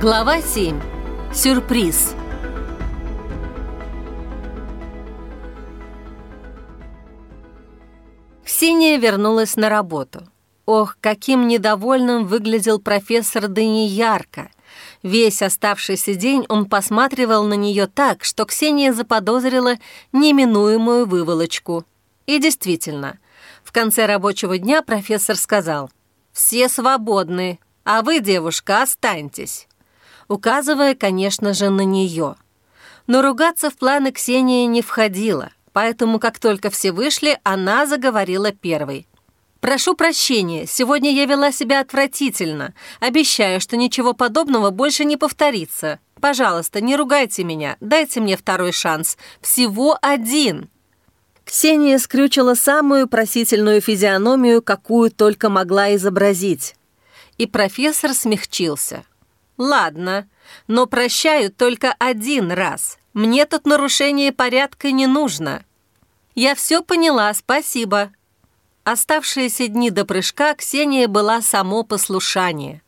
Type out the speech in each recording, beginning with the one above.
Глава 7. Сюрприз. Ксения вернулась на работу. Ох, каким недовольным выглядел профессор Даниярко. Весь оставшийся день он посматривал на нее так, что Ксения заподозрила неминуемую выволочку. И действительно, в конце рабочего дня профессор сказал «Все свободны, а вы, девушка, останьтесь» указывая, конечно же, на нее. Но ругаться в планы Ксении не входило, поэтому, как только все вышли, она заговорила первой. «Прошу прощения, сегодня я вела себя отвратительно. Обещаю, что ничего подобного больше не повторится. Пожалуйста, не ругайте меня, дайте мне второй шанс. Всего один!» Ксения скрючила самую просительную физиономию, какую только могла изобразить. И профессор смягчился. «Ладно, но прощаю только один раз. Мне тут нарушение порядка не нужно». «Я все поняла, спасибо». Оставшиеся дни до прыжка Ксения была само послушание.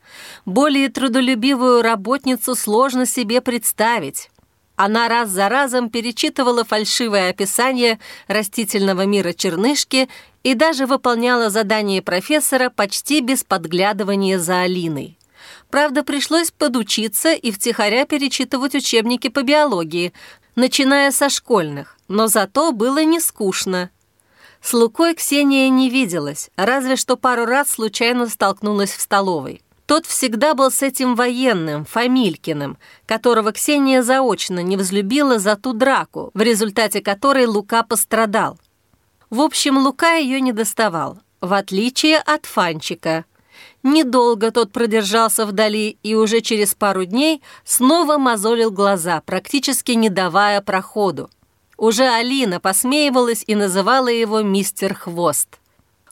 Более трудолюбивую работницу сложно себе представить. Она раз за разом перечитывала фальшивое описание растительного мира чернышки и даже выполняла задание профессора почти без подглядывания за Алиной. Правда, пришлось подучиться и втихаря перечитывать учебники по биологии, начиная со школьных, но зато было не скучно. С Лукой Ксения не виделась, разве что пару раз случайно столкнулась в столовой. Тот всегда был с этим военным, Фамилькиным, которого Ксения заочно не взлюбила за ту драку, в результате которой Лука пострадал. В общем, Лука ее не доставал, в отличие от Фанчика – Недолго тот продержался вдали и уже через пару дней снова мозолил глаза, практически не давая проходу. Уже Алина посмеивалась и называла его «мистер Хвост».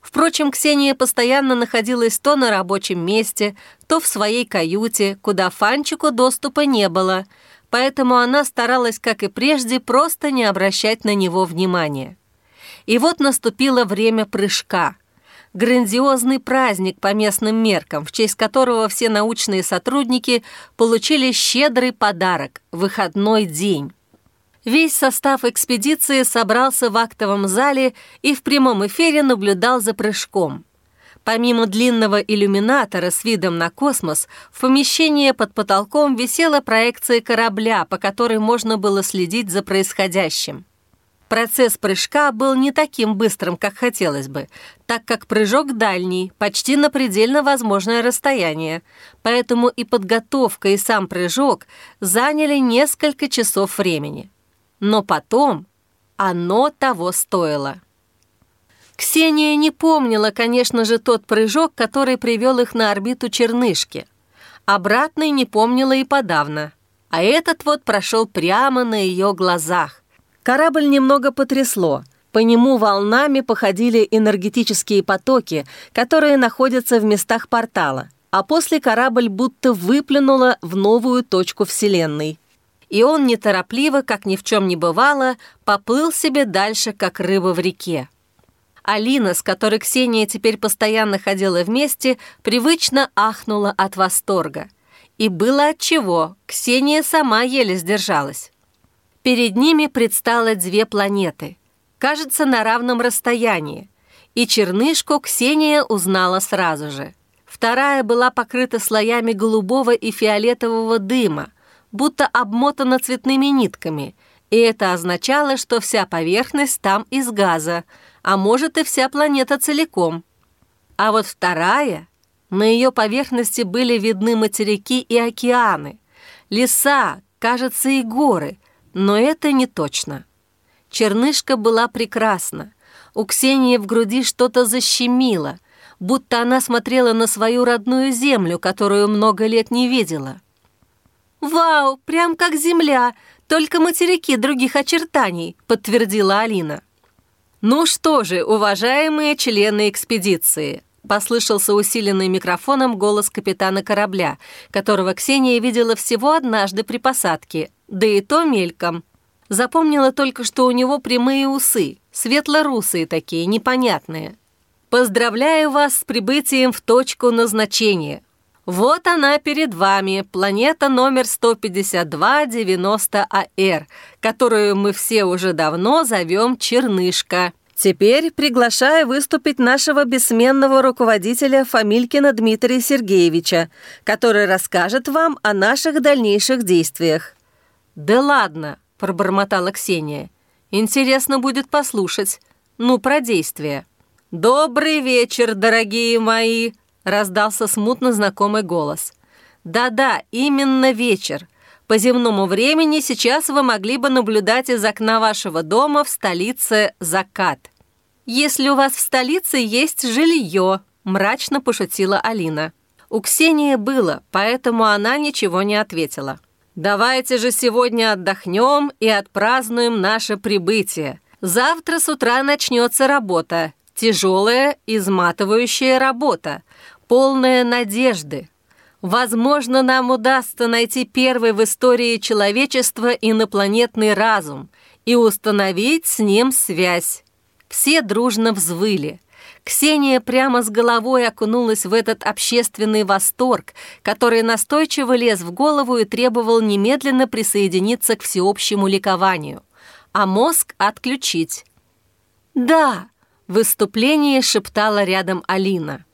Впрочем, Ксения постоянно находилась то на рабочем месте, то в своей каюте, куда Фанчику доступа не было, поэтому она старалась, как и прежде, просто не обращать на него внимания. И вот наступило время прыжка – грандиозный праздник по местным меркам, в честь которого все научные сотрудники получили щедрый подарок – выходной день. Весь состав экспедиции собрался в актовом зале и в прямом эфире наблюдал за прыжком. Помимо длинного иллюминатора с видом на космос, в помещении под потолком висела проекция корабля, по которой можно было следить за происходящим. Процесс прыжка был не таким быстрым, как хотелось бы, так как прыжок дальний, почти на предельно возможное расстояние, поэтому и подготовка, и сам прыжок заняли несколько часов времени. Но потом оно того стоило. Ксения не помнила, конечно же, тот прыжок, который привел их на орбиту Чернышки. Обратный не помнила и подавно. А этот вот прошел прямо на ее глазах. Корабль немного потрясло. По нему волнами походили энергетические потоки, которые находятся в местах портала, а после корабль будто выплюнуло в новую точку Вселенной. И он неторопливо, как ни в чем не бывало, поплыл себе дальше, как рыба в реке. Алина, с которой Ксения теперь постоянно ходила вместе, привычно ахнула от восторга. И было отчего, Ксения сама еле сдержалась. Перед ними предстало две планеты, кажется, на равном расстоянии, и чернышку Ксения узнала сразу же. Вторая была покрыта слоями голубого и фиолетового дыма, будто обмотана цветными нитками, и это означало, что вся поверхность там из газа, а может и вся планета целиком. А вот вторая, на ее поверхности были видны материки и океаны, леса, кажется, и горы – но это не точно. Чернышка была прекрасна. У Ксении в груди что-то защемило, будто она смотрела на свою родную землю, которую много лет не видела. «Вау, прям как земля, только материки других очертаний», — подтвердила Алина. «Ну что же, уважаемые члены экспедиции», — послышался усиленный микрофоном голос капитана корабля, которого Ксения видела всего однажды при посадке, да и то мельком. Запомнила только, что у него прямые усы, светло-русые такие, непонятные. «Поздравляю вас с прибытием в точку назначения. Вот она перед вами, планета номер 15290АР, которую мы все уже давно зовем Чернышка. Теперь приглашаю выступить нашего бессменного руководителя Фамилькина Дмитрия Сергеевича, который расскажет вам о наших дальнейших действиях. «Да ладно», — пробормотала Ксения. «Интересно будет послушать. Ну, про действия». «Добрый вечер, дорогие мои!» раздался смутно знакомый голос. «Да-да, именно вечер. По земному времени сейчас вы могли бы наблюдать из окна вашего дома в столице закат. Если у вас в столице есть жилье», – мрачно пошутила Алина. У Ксении было, поэтому она ничего не ответила. «Давайте же сегодня отдохнем и отпразднуем наше прибытие. Завтра с утра начнется работа. Тяжелая, изматывающая работа полная надежды. Возможно, нам удастся найти первый в истории человечества инопланетный разум и установить с ним связь. Все дружно взвыли. Ксения прямо с головой окунулась в этот общественный восторг, который настойчиво лез в голову и требовал немедленно присоединиться к всеобщему ликованию, а мозг отключить. «Да!» — в выступлении шептала рядом Алина.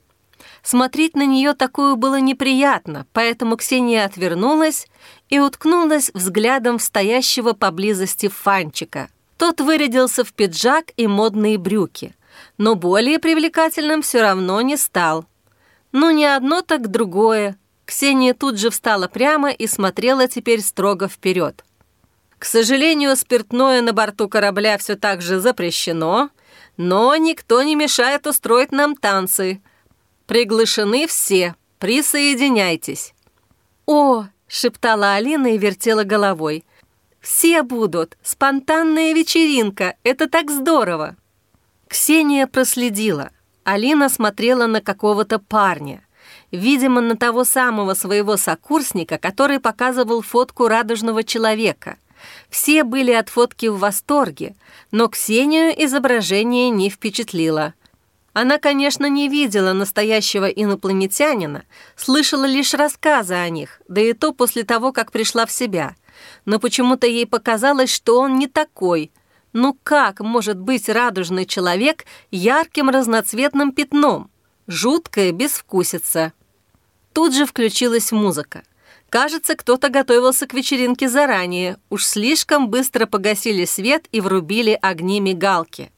Смотреть на нее такую было неприятно, поэтому Ксения отвернулась и уткнулась взглядом в стоящего поблизости Фанчика. Тот вырядился в пиджак и модные брюки, но более привлекательным все равно не стал. Ну, не одно, так другое. Ксения тут же встала прямо и смотрела теперь строго вперед. К сожалению, спиртное на борту корабля все так же запрещено, но никто не мешает устроить нам танцы – Приглашены все. Присоединяйтесь». «О!» — шептала Алина и вертела головой. «Все будут. Спонтанная вечеринка. Это так здорово!» Ксения проследила. Алина смотрела на какого-то парня. Видимо, на того самого своего сокурсника, который показывал фотку радужного человека. Все были от фотки в восторге, но Ксению изображение не впечатлило – она, конечно, не видела настоящего инопланетянина, слышала лишь рассказы о них, да и то после того, как пришла в себя. Но почему-то ей показалось, что он не такой. Ну как может быть радужный человек ярким разноцветным пятном? Жуткая безвкусица. Тут же включилась музыка. Кажется, кто-то готовился к вечеринке заранее. Уж слишком быстро погасили свет и врубили огни мигалки.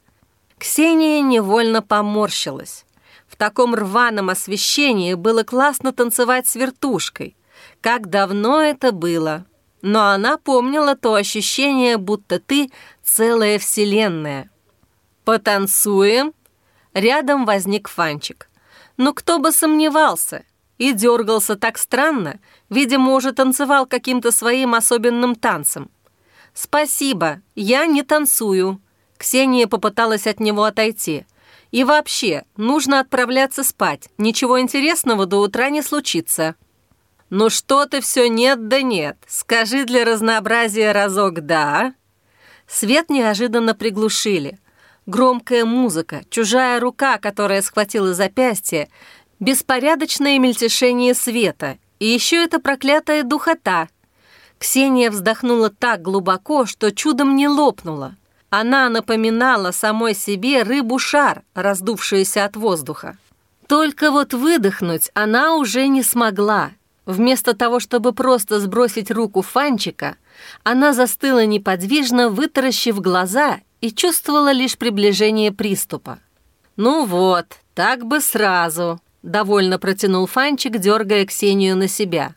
Ксения невольно поморщилась. В таком рваном освещении было классно танцевать с вертушкой. Как давно это было. Но она помнила то ощущение, будто ты целая вселенная. «Потанцуем?» Рядом возник Фанчик. Ну кто бы сомневался. И дергался так странно, видимо, уже танцевал каким-то своим особенным танцем. «Спасибо, я не танцую», Ксения попыталась от него отойти. «И вообще, нужно отправляться спать. Ничего интересного до утра не случится». «Ну что ты все нет да нет? Скажи для разнообразия разок «да». Свет неожиданно приглушили. Громкая музыка, чужая рука, которая схватила запястье, беспорядочное мельтешение света и еще эта проклятая духота. Ксения вздохнула так глубоко, что чудом не лопнула. Она напоминала самой себе рыбу-шар, раздувшуюся от воздуха. Только вот выдохнуть она уже не смогла. Вместо того, чтобы просто сбросить руку Фанчика, она застыла неподвижно, вытаращив глаза и чувствовала лишь приближение приступа. «Ну вот, так бы сразу», — довольно протянул Фанчик, дергая Ксению на себя.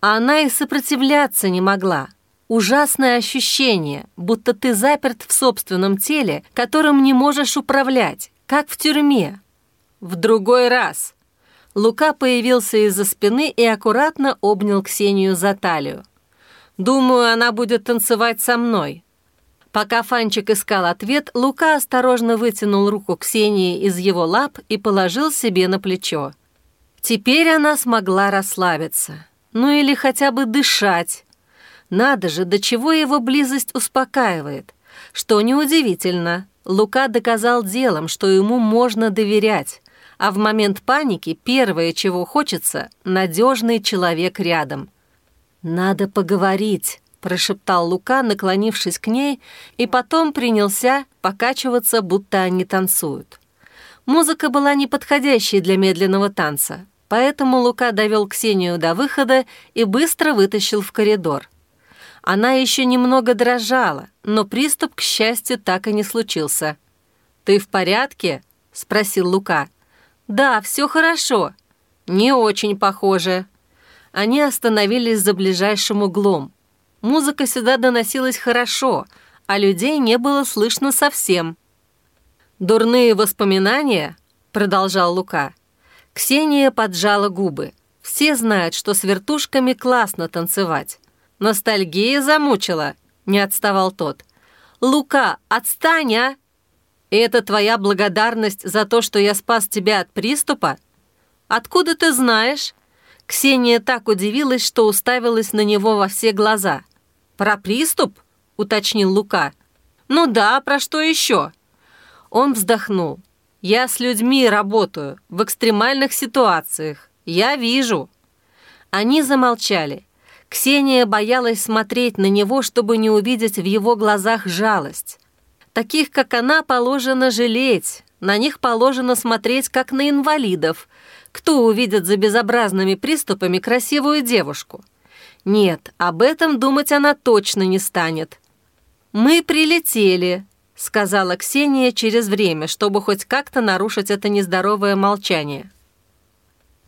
А она и сопротивляться не могла. Ужасное ощущение, будто ты заперт в собственном теле, которым не можешь управлять, как в тюрьме. В другой раз. Лука появился из-за спины и аккуратно обнял Ксению за талию. «Думаю, она будет танцевать со мной». Пока Фанчик искал ответ, Лука осторожно вытянул руку Ксении из его лап и положил себе на плечо. Теперь она смогла расслабиться. Ну или хотя бы дышать, надо же, до чего его близость успокаивает. Что неудивительно, Лука доказал делом, что ему можно доверять. А в момент паники первое, чего хочется — надежный человек рядом. «Надо поговорить», — прошептал Лука, наклонившись к ней, и потом принялся покачиваться, будто они танцуют. Музыка была неподходящей для медленного танца, поэтому Лука довел Ксению до выхода и быстро вытащил в коридор. Она еще немного дрожала, но приступ, к счастью, так и не случился. «Ты в порядке?» — спросил Лука. «Да, все хорошо». «Не очень похоже». Они остановились за ближайшим углом. Музыка сюда доносилась хорошо, а людей не было слышно совсем. «Дурные воспоминания?» — продолжал Лука. Ксения поджала губы. Все знают, что с вертушками классно танцевать. Ностальгия замучила, не отставал тот. «Лука, отстань, а!» «Это твоя благодарность за то, что я спас тебя от приступа?» «Откуда ты знаешь?» Ксения так удивилась, что уставилась на него во все глаза. «Про приступ?» — уточнил Лука. «Ну да, про что еще?» Он вздохнул. «Я с людьми работаю, в экстремальных ситуациях. Я вижу». Они замолчали. Ксения боялась смотреть на него, чтобы не увидеть в его глазах жалость. Таких, как она, положено жалеть. На них положено смотреть, как на инвалидов. Кто увидит за безобразными приступами красивую девушку? Нет, об этом думать она точно не станет. «Мы прилетели», — сказала Ксения через время, чтобы хоть как-то нарушить это нездоровое молчание.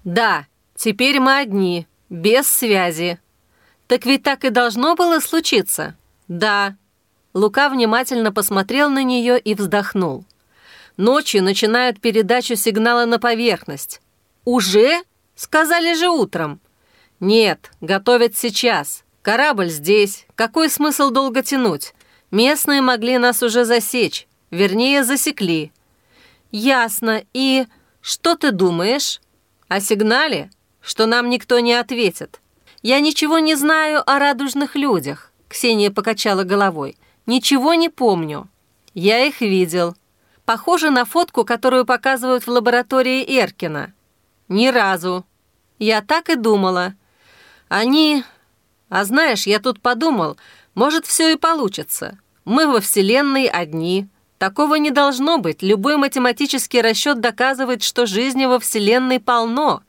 «Да, теперь мы одни, без связи». «Так ведь так и должно было случиться?» «Да», Лука внимательно посмотрел на нее и вздохнул. Ночью начинают передачу сигнала на поверхность. «Уже?» «Сказали же утром». «Нет, готовят сейчас. Корабль здесь. Какой смысл долго тянуть? Местные могли нас уже засечь. Вернее, засекли». «Ясно. И что ты думаешь?» «О сигнале? Что нам никто не ответит. Я ничего не знаю о радужных людях», — Ксения покачала головой. Ничего не помню. Я их видел. Похоже на фотку, которую показывают в лаборатории Эркина. Ни разу. Я так и думала. Они... А знаешь, я тут подумал, может, все и получится. Мы во Вселенной одни. Такого не должно быть. Любой математический расчет доказывает, что жизни во Вселенной полно.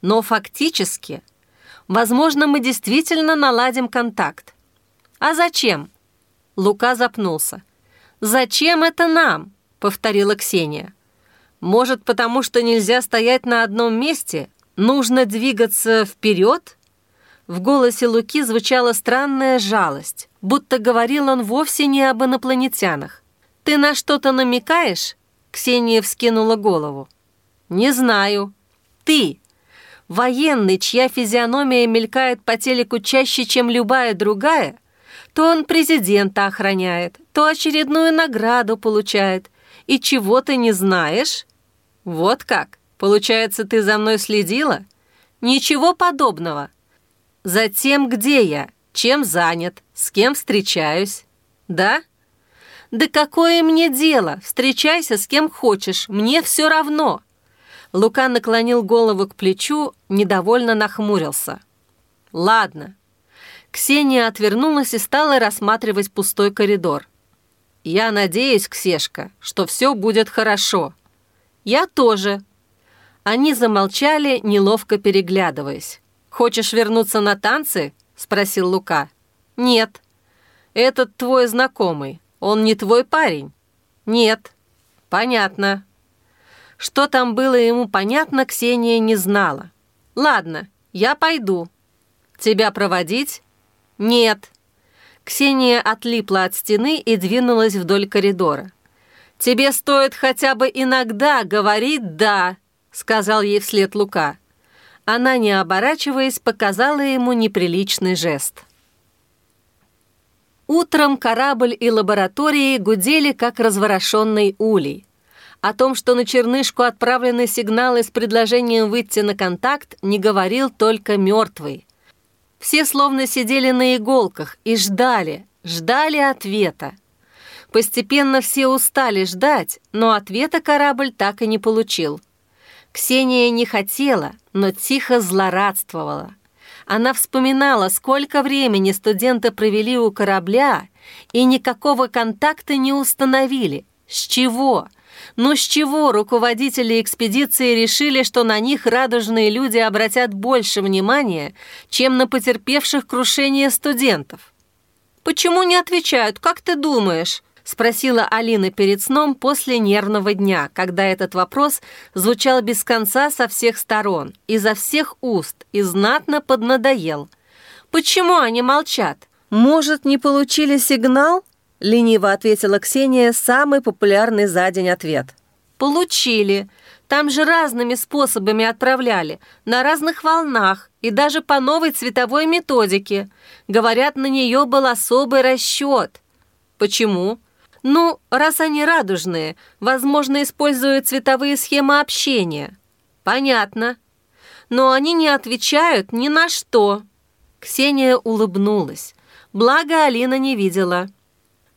Но фактически, возможно, мы действительно наладим контакт. А зачем? Лука запнулся. «Зачем это нам?» — повторила Ксения. «Может, потому что нельзя стоять на одном месте? Нужно двигаться вперед?» В голосе Луки звучала странная жалость, будто говорил он вовсе не об инопланетянах. «Ты на что-то намекаешь?» Ксения вскинула голову. «Не знаю. Ты, военный, чья физиономия мелькает по телеку чаще, чем любая другая, то он президента охраняет, то очередную награду получает. И чего ты не знаешь? Вот как? Получается, ты за мной следила? Ничего подобного. Затем, где я, чем занят, с кем встречаюсь. Да? Да какое мне дело? Встречайся с кем хочешь, мне все равно. Лука наклонил голову к плечу, недовольно нахмурился. Ладно, Ксения отвернулась и стала рассматривать пустой коридор. «Я надеюсь, Ксешка, что все будет хорошо». «Я тоже». Они замолчали, неловко переглядываясь. «Хочешь вернуться на танцы?» — спросил Лука. «Нет». «Этот твой знакомый. Он не твой парень?» «Нет». «Понятно». Что там было ему понятно, Ксения не знала. «Ладно, я пойду. Тебя проводить?» «Нет». Ксения отлипла от стены и двинулась вдоль коридора. «Тебе стоит хотя бы иногда говорить «да», — сказал ей вслед Лука. Она, не оборачиваясь, показала ему неприличный жест. Утром корабль и лаборатории гудели, как разворошенный улей. О том, что на чернышку отправлены сигналы с предложением выйти на контакт, не говорил только мертвый. Все словно сидели на иголках и ждали, ждали ответа. Постепенно все устали ждать, но ответа корабль так и не получил. Ксения не хотела, но тихо злорадствовала. Она вспоминала, сколько времени студенты провели у корабля и никакого контакта не установили. С чего? Ну с чего руководители экспедиции решили, что на них радужные люди обратят больше внимания, чем на потерпевших крушение студентов? «Почему не отвечают, как ты думаешь?» Спросила Алина перед сном после нервного дня, когда этот вопрос звучал без конца со всех сторон, изо всех уст и знатно поднадоел. «Почему они молчат? Может, не получили сигнал?» Лениво ответила Ксения самый популярный за день ответ. «Получили. Там же разными способами отправляли, на разных волнах и даже по новой цветовой методике. Говорят, на нее был особый расчет». «Почему?» Ну, раз они радужные, возможно, используют цветовые схемы общения. Понятно. Но они не отвечают ни на что. Ксения улыбнулась. Благо Алина не видела.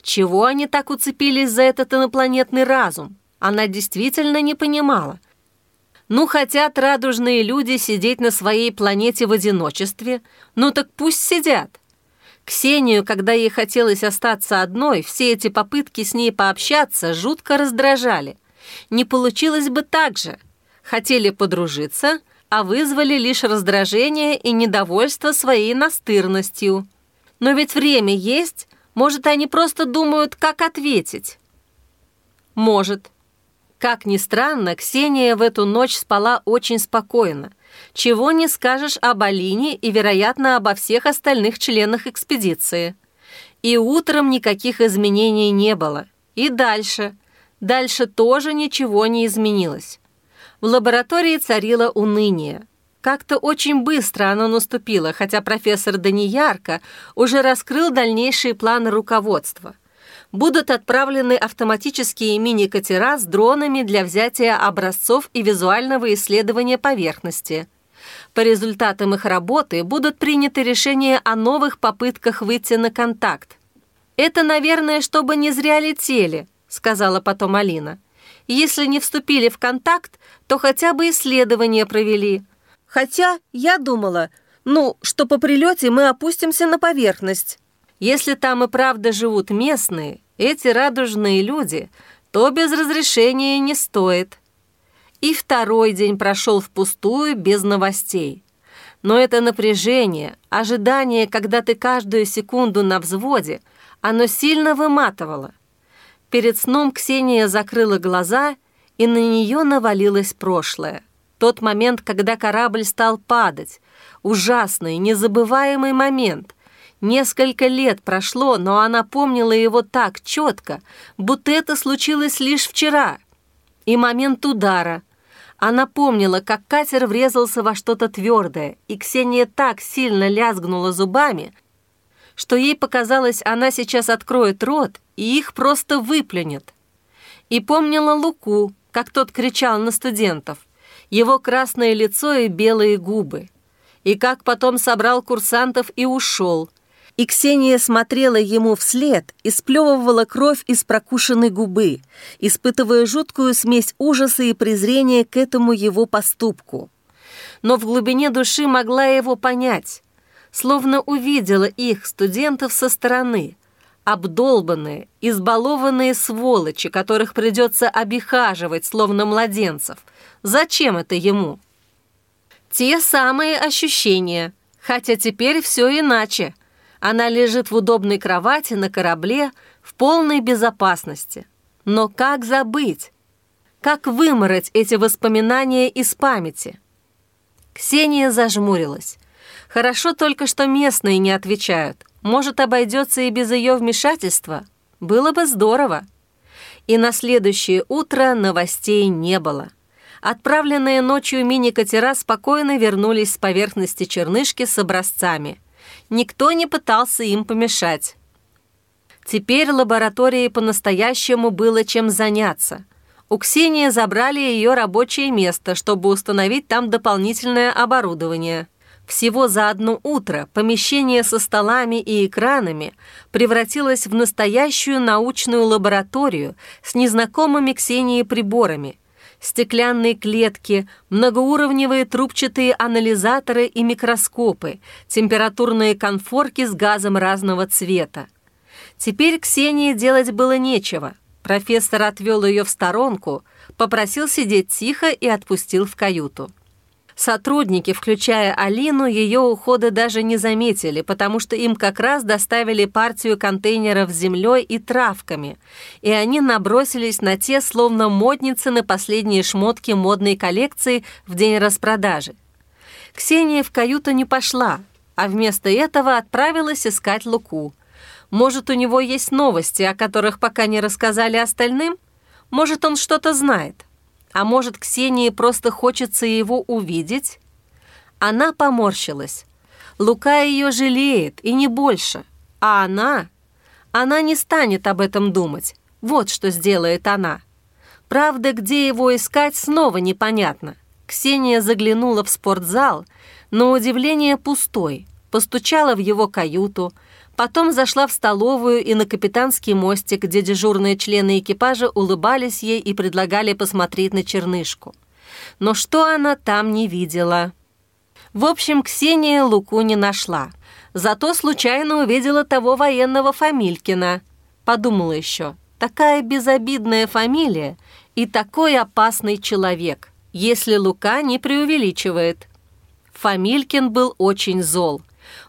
Чего они так уцепились за этот инопланетный разум? Она действительно не понимала. Ну, хотят радужные люди сидеть на своей планете в одиночестве, ну так пусть сидят. Ксению, когда ей хотелось остаться одной, все эти попытки с ней пообщаться жутко раздражали. Не получилось бы так же. Хотели подружиться, а вызвали лишь раздражение и недовольство своей настырностью. Но ведь время есть, может, они просто думают, как ответить? Может. Как ни странно, Ксения в эту ночь спала очень спокойно. Чего не скажешь об Алине и, вероятно, обо всех остальных членах экспедиции. И утром никаких изменений не было. И дальше. Дальше тоже ничего не изменилось. В лаборатории царило уныние. Как-то очень быстро оно наступило, хотя профессор Даниярко уже раскрыл дальнейшие планы руководства. Будут отправлены автоматические мини-катера с дронами для взятия образцов и визуального исследования поверхности. По результатам их работы будут приняты решения о новых попытках выйти на контакт. «Это, наверное, чтобы не зря летели», — сказала потом Алина. «Если не вступили в контакт, то хотя бы исследования провели. Хотя я думала, ну, что по прилете мы опустимся на поверхность. Если там и правда живут местные, эти радужные люди, то без разрешения не стоит. И второй день прошел впустую, без новостей. Но это напряжение, ожидание, когда ты каждую секунду на взводе, оно сильно выматывало. Перед сном Ксения закрыла глаза, и на нее навалилось прошлое. Тот момент, когда корабль стал падать. Ужасный, незабываемый момент. Несколько лет прошло, но она помнила его так четко, будто это случилось лишь вчера. И момент удара. Она помнила, как катер врезался во что-то твердое, и Ксения так сильно лязгнула зубами, что ей показалось, она сейчас откроет рот и их просто выплюнет. И помнила Луку, как тот кричал на студентов – его красное лицо и белые губы. И как потом собрал курсантов и ушел. И Ксения смотрела ему вслед и сплевывала кровь из прокушенной губы, испытывая жуткую смесь ужаса и презрения к этому его поступку. Но в глубине души могла его понять, словно увидела их, студентов, со стороны – обдолбанные, избалованные сволочи, которых придется обихаживать, словно младенцев, Зачем это ему? Те самые ощущения, хотя теперь все иначе. Она лежит в удобной кровати на корабле в полной безопасности. Но как забыть? Как вымороть эти воспоминания из памяти? Ксения зажмурилась. Хорошо только, что местные не отвечают. Может, обойдется и без ее вмешательства? Было бы здорово. И на следующее утро новостей не было. Отправленные ночью мини-катера спокойно вернулись с поверхности чернышки с образцами. Никто не пытался им помешать. Теперь лаборатории по-настоящему было чем заняться. У Ксении забрали ее рабочее место, чтобы установить там дополнительное оборудование. Всего за одно утро помещение со столами и экранами превратилось в настоящую научную лабораторию с незнакомыми Ксении приборами – стеклянные клетки, многоуровневые трубчатые анализаторы и микроскопы, температурные конфорки с газом разного цвета. Теперь Ксении делать было нечего. Профессор отвел ее в сторонку, попросил сидеть тихо и отпустил в каюту. Сотрудники, включая Алину, ее ухода даже не заметили, потому что им как раз доставили партию контейнеров с землей и травками, и они набросились на те, словно модницы на последние шмотки модной коллекции в день распродажи. Ксения в каюту не пошла, а вместо этого отправилась искать Луку. Может, у него есть новости, о которых пока не рассказали остальным? Может, он что-то знает? А может, Ксении просто хочется его увидеть? Она поморщилась. Лука ее жалеет, и не больше. А она? Она не станет об этом думать. Вот что сделает она. Правда, где его искать, снова непонятно. Ксения заглянула в спортзал, но удивление пустой. Постучала в его каюту, Потом зашла в столовую и на капитанский мостик, где дежурные члены экипажа улыбались ей и предлагали посмотреть на чернышку. Но что она там не видела? В общем, Ксения Луку не нашла. Зато случайно увидела того военного Фамилькина. Подумала еще, такая безобидная фамилия и такой опасный человек, если Лука не преувеличивает. Фамилькин был очень зол.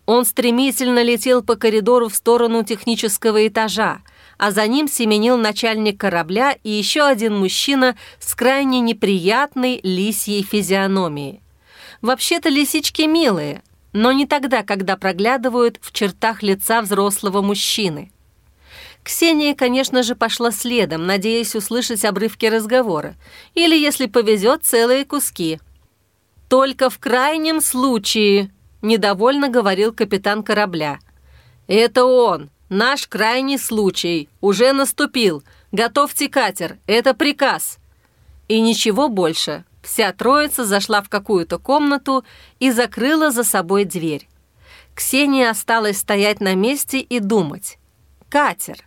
Он стремительно летел по коридору в сторону технического этажа, а за ним семенил начальник корабля и еще один мужчина с крайне неприятной лисьей физиономией. Вообще-то лисички милые, но не тогда, когда проглядывают в чертах лица взрослого мужчины. Ксения, конечно же, пошла следом, надеясь услышать обрывки разговора, или, если повезет, целые куски. «Только в крайнем случае», недовольно говорил капитан корабля. «Это он! Наш крайний случай! Уже наступил! Готовьте катер! Это приказ!» И ничего больше. Вся троица зашла в какую-то комнату и закрыла за собой дверь. Ксения осталась стоять на месте и думать. «Катер!»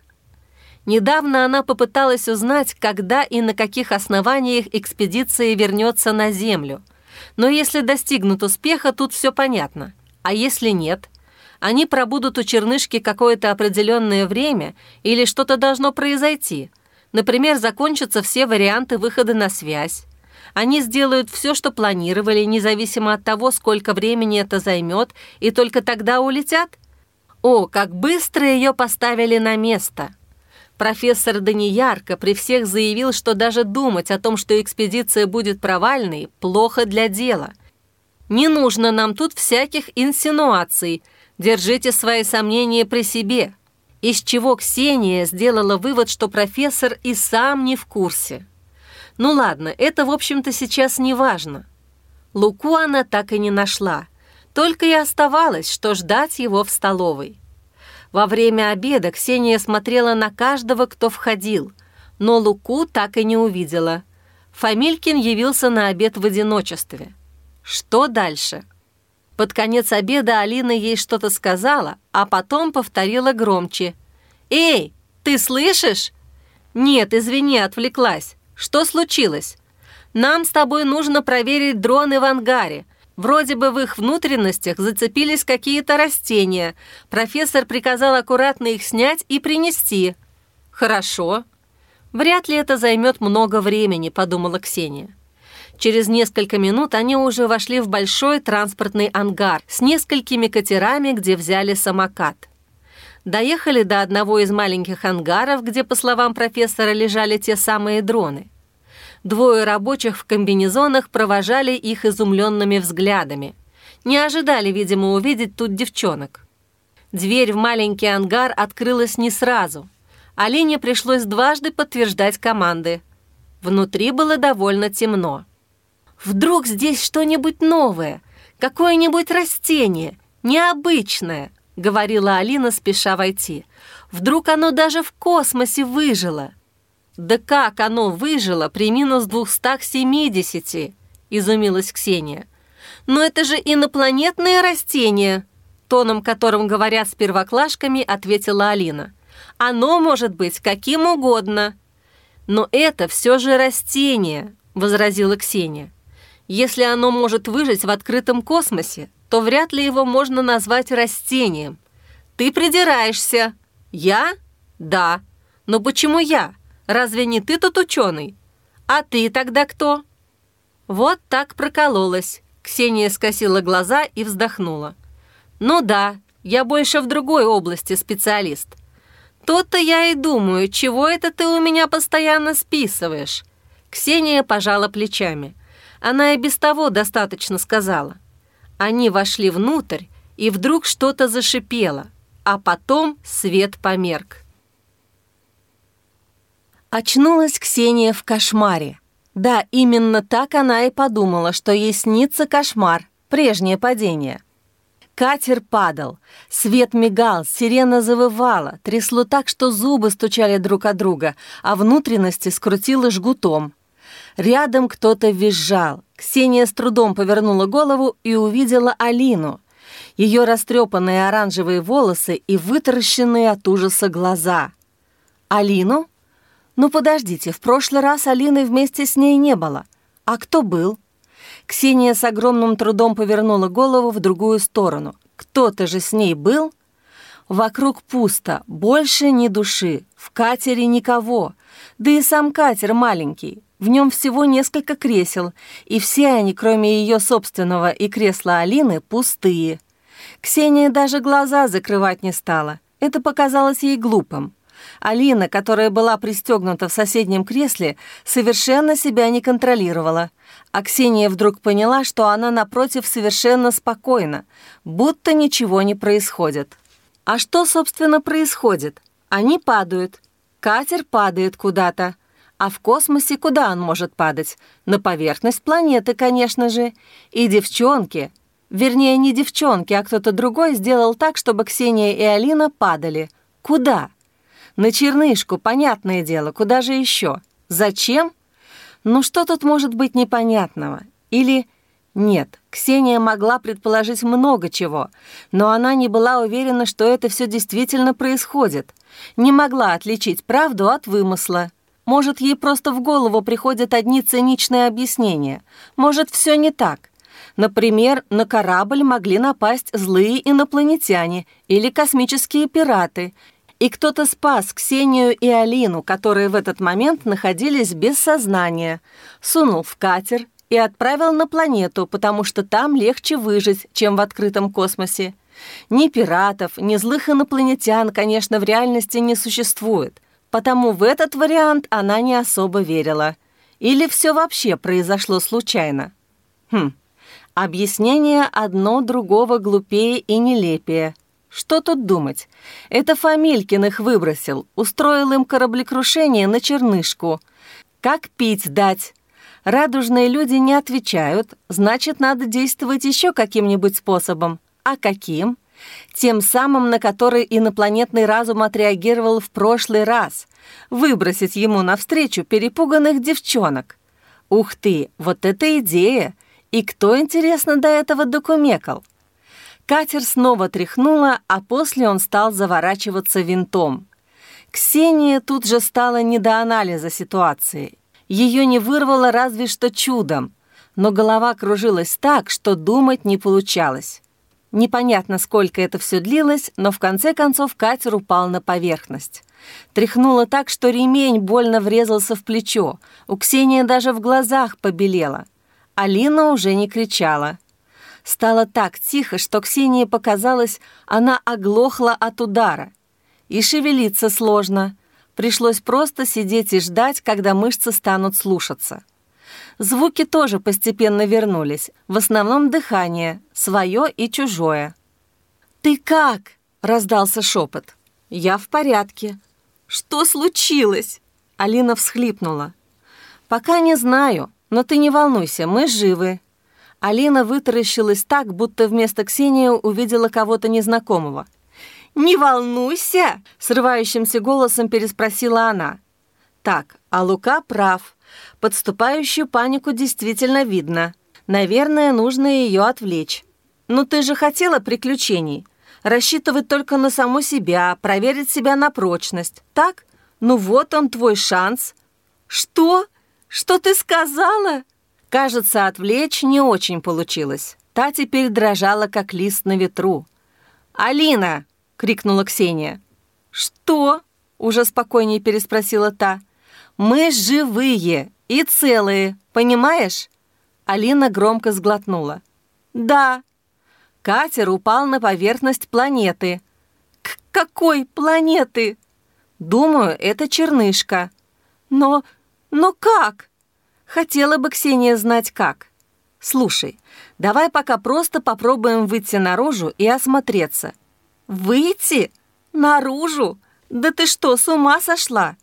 Недавно она попыталась узнать, когда и на каких основаниях экспедиция вернется на Землю – но если достигнут успеха, тут все понятно. А если нет? Они пробудут у чернышки какое-то определенное время или что-то должно произойти. Например, закончатся все варианты выхода на связь. Они сделают все, что планировали, независимо от того, сколько времени это займет, и только тогда улетят? О, как быстро ее поставили на место! Профессор Даниярко при всех заявил, что даже думать о том, что экспедиция будет провальной, плохо для дела. Не нужно нам тут всяких инсинуаций. Держите свои сомнения при себе. Из чего Ксения сделала вывод, что профессор и сам не в курсе. Ну ладно, это, в общем-то, сейчас не важно. Луку она так и не нашла. Только и оставалось, что ждать его в столовой. Во время обеда Ксения смотрела на каждого, кто входил, но Луку так и не увидела. Фамилькин явился на обед в одиночестве. Что дальше? Под конец обеда Алина ей что-то сказала, а потом повторила громче. «Эй, ты слышишь?» «Нет, извини, отвлеклась. Что случилось?» «Нам с тобой нужно проверить дроны в ангаре. Вроде бы в их внутренностях зацепились какие-то растения. Профессор приказал аккуратно их снять и принести. Хорошо. Вряд ли это займет много времени, подумала Ксения. Через несколько минут они уже вошли в большой транспортный ангар с несколькими катерами, где взяли самокат. Доехали до одного из маленьких ангаров, где, по словам профессора, лежали те самые дроны. Двое рабочих в комбинезонах провожали их изумленными взглядами. Не ожидали, видимо, увидеть тут девчонок. Дверь в маленький ангар открылась не сразу. Алине пришлось дважды подтверждать команды. Внутри было довольно темно. «Вдруг здесь что-нибудь новое, какое-нибудь растение, необычное», — говорила Алина, спеша войти. «Вдруг оно даже в космосе выжило». «Да как оно выжило при минус 270?» – изумилась Ксения. «Но это же инопланетные растения!» Тоном, которым говорят с первоклашками, ответила Алина. «Оно может быть каким угодно». «Но это все же растение», – возразила Ксения. «Если оно может выжить в открытом космосе, то вряд ли его можно назвать растением. Ты придираешься. Я? Да. Но почему я? Разве не ты тут ученый? А ты тогда кто?» Вот так прокололась. Ксения скосила глаза и вздохнула. «Ну да, я больше в другой области специалист. То-то я и думаю, чего это ты у меня постоянно списываешь?» Ксения пожала плечами. Она и без того достаточно сказала. Они вошли внутрь, и вдруг что-то зашипело, а потом свет померк. Очнулась Ксения в кошмаре. Да, именно так она и подумала, что ей снится кошмар, прежнее падение. Катер падал, свет мигал, сирена завывала, трясло так, что зубы стучали друг от друга, а внутренности скрутило жгутом. Рядом кто-то визжал. Ксения с трудом повернула голову и увидела Алину. Ее растрепанные оранжевые волосы и вытаращенные от ужаса глаза. «Алину? Ну подождите, в прошлый раз Алины вместе с ней не было. А кто был?» Ксения с огромным трудом повернула голову в другую сторону. Кто-то же с ней был? Вокруг пусто, больше ни души, в катере никого. Да и сам катер маленький, в нем всего несколько кресел, и все они, кроме ее собственного и кресла Алины, пустые. Ксения даже глаза закрывать не стала. Это показалось ей глупым. Алина, которая была пристегнута в соседнем кресле, совершенно себя не контролировала. А Ксения вдруг поняла, что она, напротив, совершенно спокойна, будто ничего не происходит. А что, собственно, происходит? Они падают. Катер падает куда-то. А в космосе куда он может падать? На поверхность планеты, конечно же. И девчонки, вернее, не девчонки, а кто-то другой сделал так, чтобы Ксения и Алина падали. Куда? На чернышку, понятное дело, куда же еще? Зачем? Ну что тут может быть непонятного? Или... Нет, Ксения могла предположить много чего, но она не была уверена, что это все действительно происходит. Не могла отличить правду от вымысла. Может, ей просто в голову приходят одни циничные объяснения. Может, все не так. Например, на корабль могли напасть злые инопланетяне или космические пираты, и кто-то спас Ксению и Алину, которые в этот момент находились без сознания, сунул в катер и отправил на планету, потому что там легче выжить, чем в открытом космосе. Ни пиратов, ни злых инопланетян, конечно, в реальности не существует, потому в этот вариант она не особо верила. Или все вообще произошло случайно? Хм, объяснение одно другого глупее и нелепее – что тут думать? Это Фамилькин их выбросил, устроил им кораблекрушение на чернышку. Как пить дать? Радужные люди не отвечают, значит, надо действовать еще каким-нибудь способом. А каким? Тем самым, на который инопланетный разум отреагировал в прошлый раз. Выбросить ему навстречу перепуганных девчонок. Ух ты, вот это идея! И кто, интересно, до этого докумекал? Катер снова тряхнула, а после он стал заворачиваться винтом. Ксения тут же стала не до анализа ситуации. Ее не вырвало разве что чудом, но голова кружилась так, что думать не получалось. Непонятно, сколько это все длилось, но в конце концов катер упал на поверхность. Тряхнуло так, что ремень больно врезался в плечо. У Ксении даже в глазах побелела. Алина уже не кричала. Стало так тихо, что Ксении показалось, она оглохла от удара. И шевелиться сложно. Пришлось просто сидеть и ждать, когда мышцы станут слушаться. Звуки тоже постепенно вернулись, в основном дыхание, свое и чужое. «Ты как?» — раздался шепот. «Я в порядке». «Что случилось?» Алина всхлипнула. «Пока не знаю, но ты не волнуйся, мы живы. Алина вытаращилась так, будто вместо Ксении увидела кого-то незнакомого. «Не волнуйся!» — срывающимся голосом переспросила она. «Так, а Лука прав. Подступающую панику действительно видно. Наверное, нужно ее отвлечь. Но ты же хотела приключений. Рассчитывать только на саму себя, проверить себя на прочность. Так? Ну вот он, твой шанс». «Что? Что ты сказала?» Кажется, отвлечь не очень получилось. Та теперь дрожала, как лист на ветру. «Алина!» — крикнула Ксения. «Что?» — уже спокойнее переспросила та. «Мы живые и целые, понимаешь?» Алина громко сглотнула. «Да». Катер упал на поверхность планеты. «К какой планеты?» «Думаю, это чернышка». «Но... но как?» Хотела бы Ксения знать как. Слушай, давай пока просто попробуем выйти наружу и осмотреться. Выйти? Наружу? Да ты что, с ума сошла?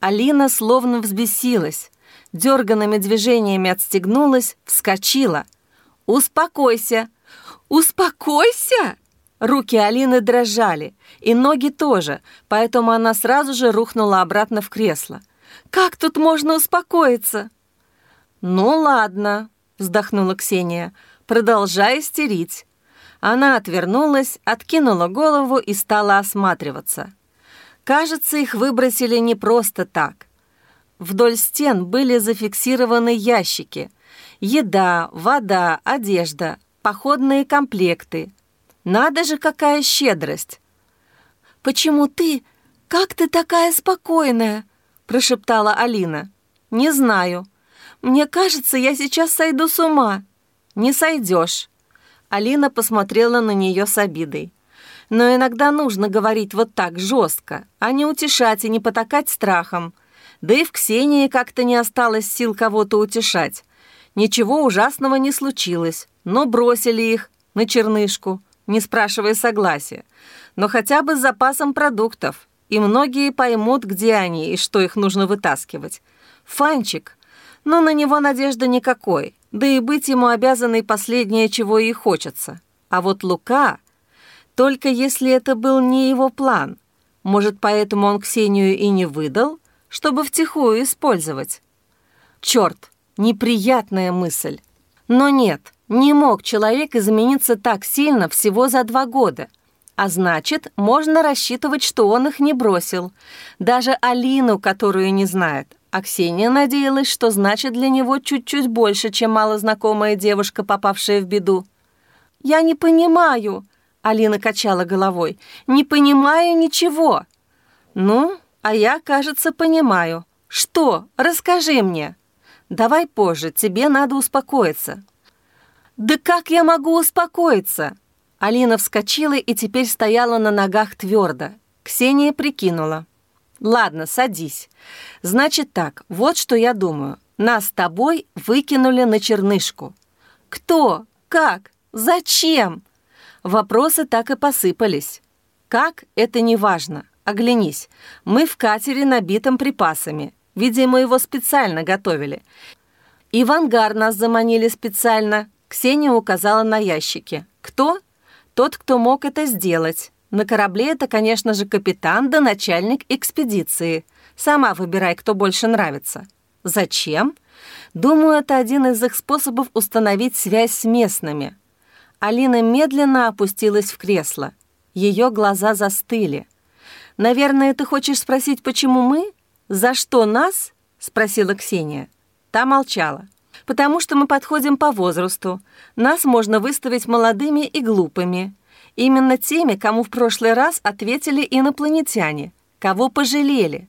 Алина словно взбесилась, дерганными движениями отстегнулась, вскочила. «Успокойся! Успокойся!» Руки Алины дрожали, и ноги тоже, поэтому она сразу же рухнула обратно в кресло. «Как тут можно успокоиться?» «Ну ладно», — вздохнула Ксения, продолжая истерить. Она отвернулась, откинула голову и стала осматриваться. Кажется, их выбросили не просто так. Вдоль стен были зафиксированы ящики. Еда, вода, одежда, походные комплекты. Надо же, какая щедрость! «Почему ты? Как ты такая спокойная?» – прошептала Алина. «Не знаю», мне кажется, я сейчас сойду с ума». «Не сойдешь». Алина посмотрела на нее с обидой. «Но иногда нужно говорить вот так жестко, а не утешать и не потакать страхом. Да и в Ксении как-то не осталось сил кого-то утешать. Ничего ужасного не случилось, но бросили их на чернышку, не спрашивая согласия. Но хотя бы с запасом продуктов, и многие поймут, где они и что их нужно вытаскивать. Фанчик — но на него надежды никакой, да и быть ему обязанной последнее, чего ей хочется. А вот Лука, только если это был не его план, может, поэтому он Ксению и не выдал, чтобы втихую использовать? Черт, неприятная мысль. Но нет, не мог человек измениться так сильно всего за два года. А значит, можно рассчитывать, что он их не бросил. Даже Алину, которую не знает, а Ксения надеялась, что значит для него чуть-чуть больше, чем малознакомая девушка, попавшая в беду. «Я не понимаю», — Алина качала головой, — «не понимаю ничего». «Ну, а я, кажется, понимаю. Что? Расскажи мне». «Давай позже, тебе надо успокоиться». «Да как я могу успокоиться?» Алина вскочила и теперь стояла на ногах твердо. Ксения прикинула. «Ладно, садись. Значит так, вот что я думаю. Нас с тобой выкинули на чернышку. Кто? Как? Зачем?» Вопросы так и посыпались. «Как? Это не важно. Оглянись. Мы в катере, набитом припасами. Видимо, его специально готовили. И в ангар нас заманили специально. Ксения указала на ящики. Кто? Тот, кто мог это сделать. На корабле это, конечно же, капитан да начальник экспедиции. Сама выбирай, кто больше нравится. Зачем? Думаю, это один из их способов установить связь с местными. Алина медленно опустилась в кресло. Ее глаза застыли. «Наверное, ты хочешь спросить, почему мы? За что нас?» — спросила Ксения. Та молчала. «Потому что мы подходим по возрасту. Нас можно выставить молодыми и глупыми. Именно теми, кому в прошлый раз ответили инопланетяне, кого пожалели.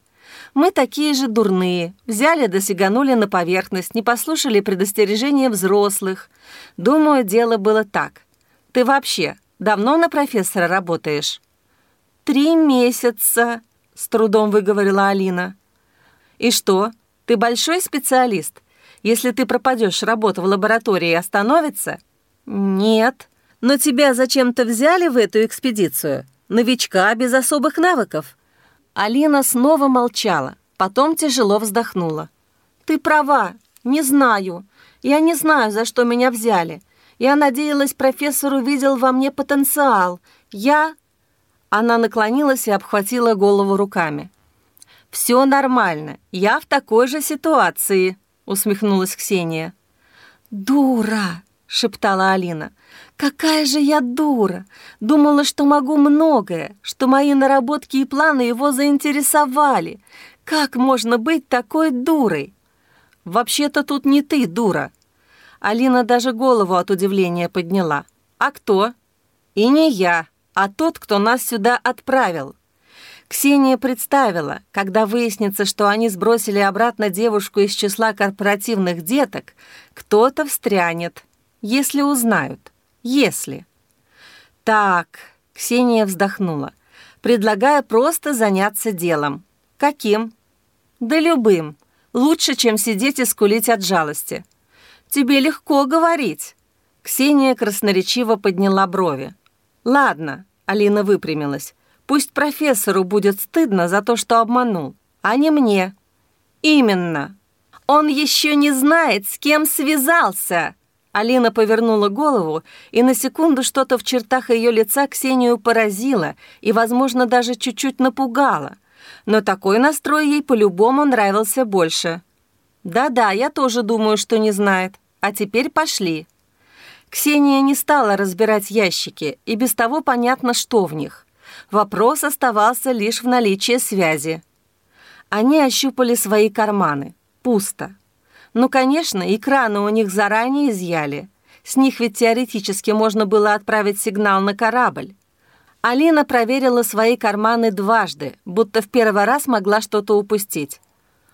Мы такие же дурные, взяли да сиганули на поверхность, не послушали предостережения взрослых. Думаю, дело было так. Ты вообще давно на профессора работаешь? «Три месяца», — с трудом выговорила Алина. «И что, ты большой специалист? Если ты пропадешь, работа в лаборатории остановится?» «Нет», но тебя зачем-то взяли в эту экспедицию? Новичка без особых навыков». Алина снова молчала, потом тяжело вздохнула. «Ты права, не знаю. Я не знаю, за что меня взяли. Я надеялась, профессор увидел во мне потенциал. Я...» Она наклонилась и обхватила голову руками. «Все нормально. Я в такой же ситуации», — усмехнулась Ксения. «Дура!» — шептала Алина. Какая же я дура! Думала, что могу многое, что мои наработки и планы его заинтересовали. Как можно быть такой дурой? Вообще-то тут не ты, дура». Алина даже голову от удивления подняла. «А кто?» «И не я, а тот, кто нас сюда отправил». Ксения представила, когда выяснится, что они сбросили обратно девушку из числа корпоративных деток, кто-то встрянет, если узнают. Если. Так, Ксения вздохнула. Предлагаю просто заняться делом. Каким? Да любым. Лучше, чем сидеть и скулить от жалости. Тебе легко говорить. Ксения красноречиво подняла брови. Ладно, Алина выпрямилась. Пусть профессору будет стыдно за то, что обманул, а не мне. Именно. Он еще не знает, с кем связался. Алина повернула голову, и на секунду что-то в чертах ее лица Ксению поразило и, возможно, даже чуть-чуть напугало. Но такой настрой ей по-любому нравился больше. «Да-да, я тоже думаю, что не знает. А теперь пошли». Ксения не стала разбирать ящики, и без того понятно, что в них. Вопрос оставался лишь в наличии связи. Они ощупали свои карманы. Пусто. Ну, конечно, экраны у них заранее изъяли. С них ведь теоретически можно было отправить сигнал на корабль. Алина проверила свои карманы дважды, будто в первый раз могла что-то упустить.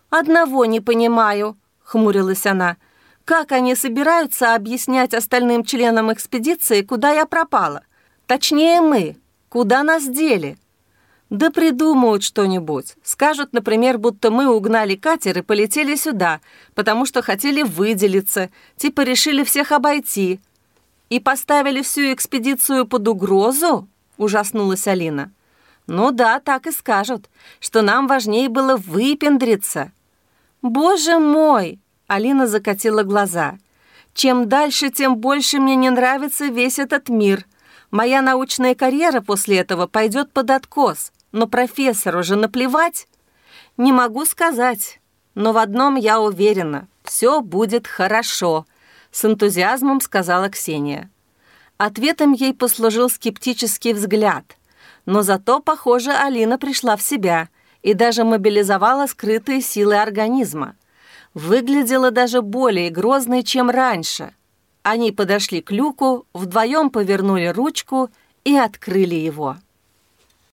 «Одного не понимаю», — хмурилась она. «Как они собираются объяснять остальным членам экспедиции, куда я пропала? Точнее, мы. Куда нас дели?» Да придумают что-нибудь. Скажут, например, будто мы угнали катер и полетели сюда, потому что хотели выделиться, типа решили всех обойти. И поставили всю экспедицию под угрозу? Ужаснулась Алина. Ну да, так и скажут, что нам важнее было выпендриться. Боже мой! Алина закатила глаза. Чем дальше, тем больше мне не нравится весь этот мир. Моя научная карьера после этого пойдет под откос. Но профессору же наплевать? Не могу сказать, но в одном я уверена. Все будет хорошо, с энтузиазмом сказала Ксения. Ответом ей послужил скептический взгляд. Но зато, похоже, Алина пришла в себя и даже мобилизовала скрытые силы организма. Выглядела даже более грозной, чем раньше. Они подошли к люку, вдвоем повернули ручку и открыли его.